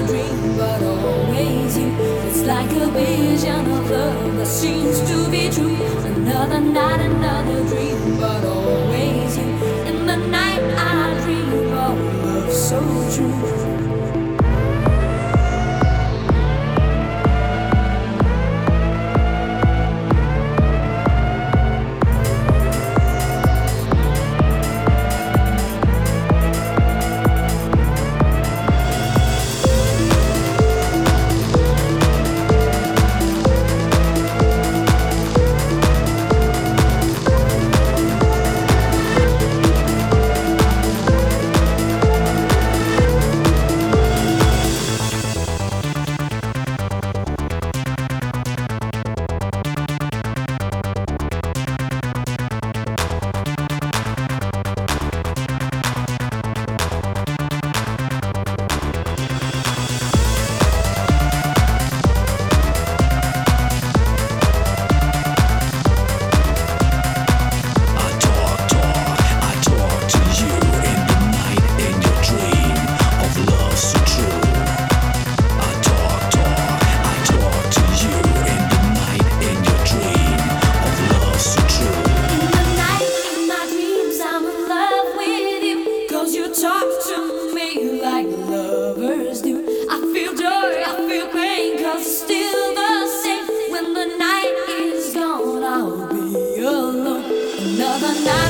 a but always you. It's like a vision of love that seems to be true. Another night, another dream, but always you. In the night, I dream of love so true. till the night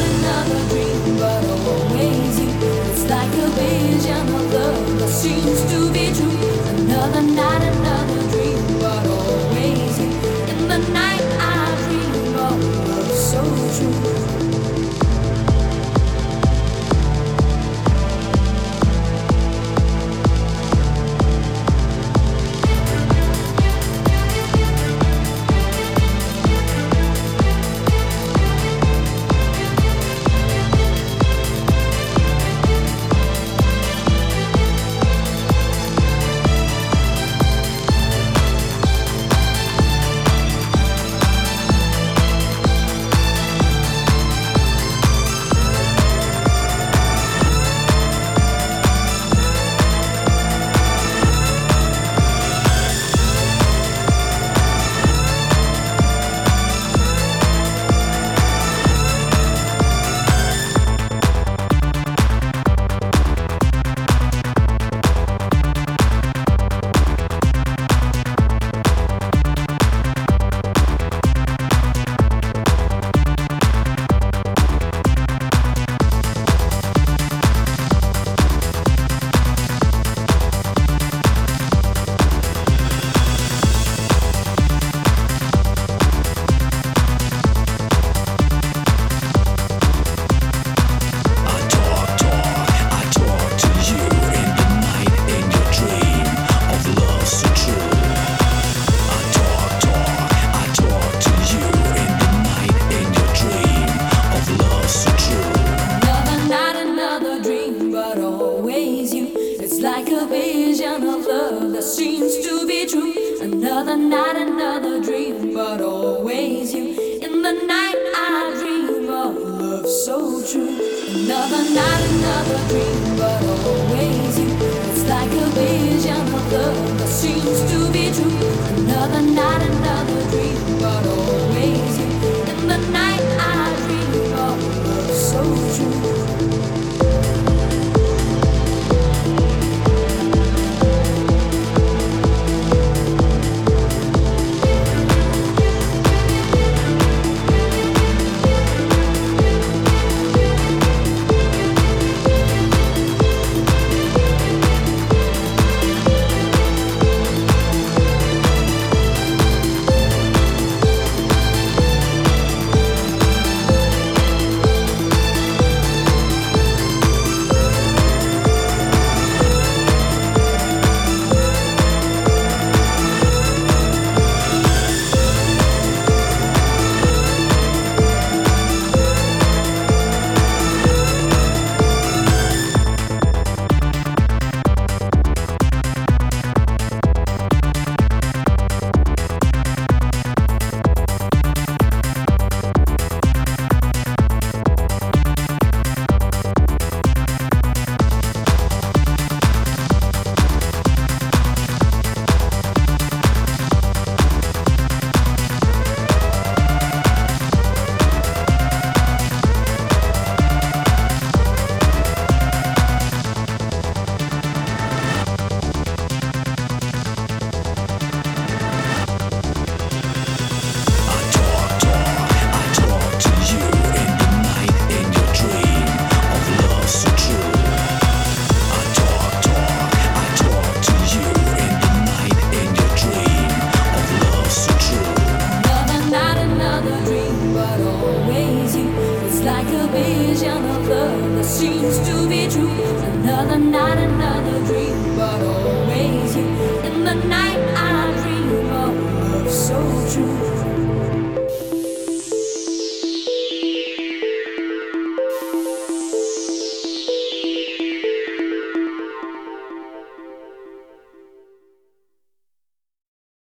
the night another dream, but always you. In the night I dream of love so true. Another night, another dream, but always you. Seems to be true. Another night, another dream, but always you. In the night, I dream of love so true.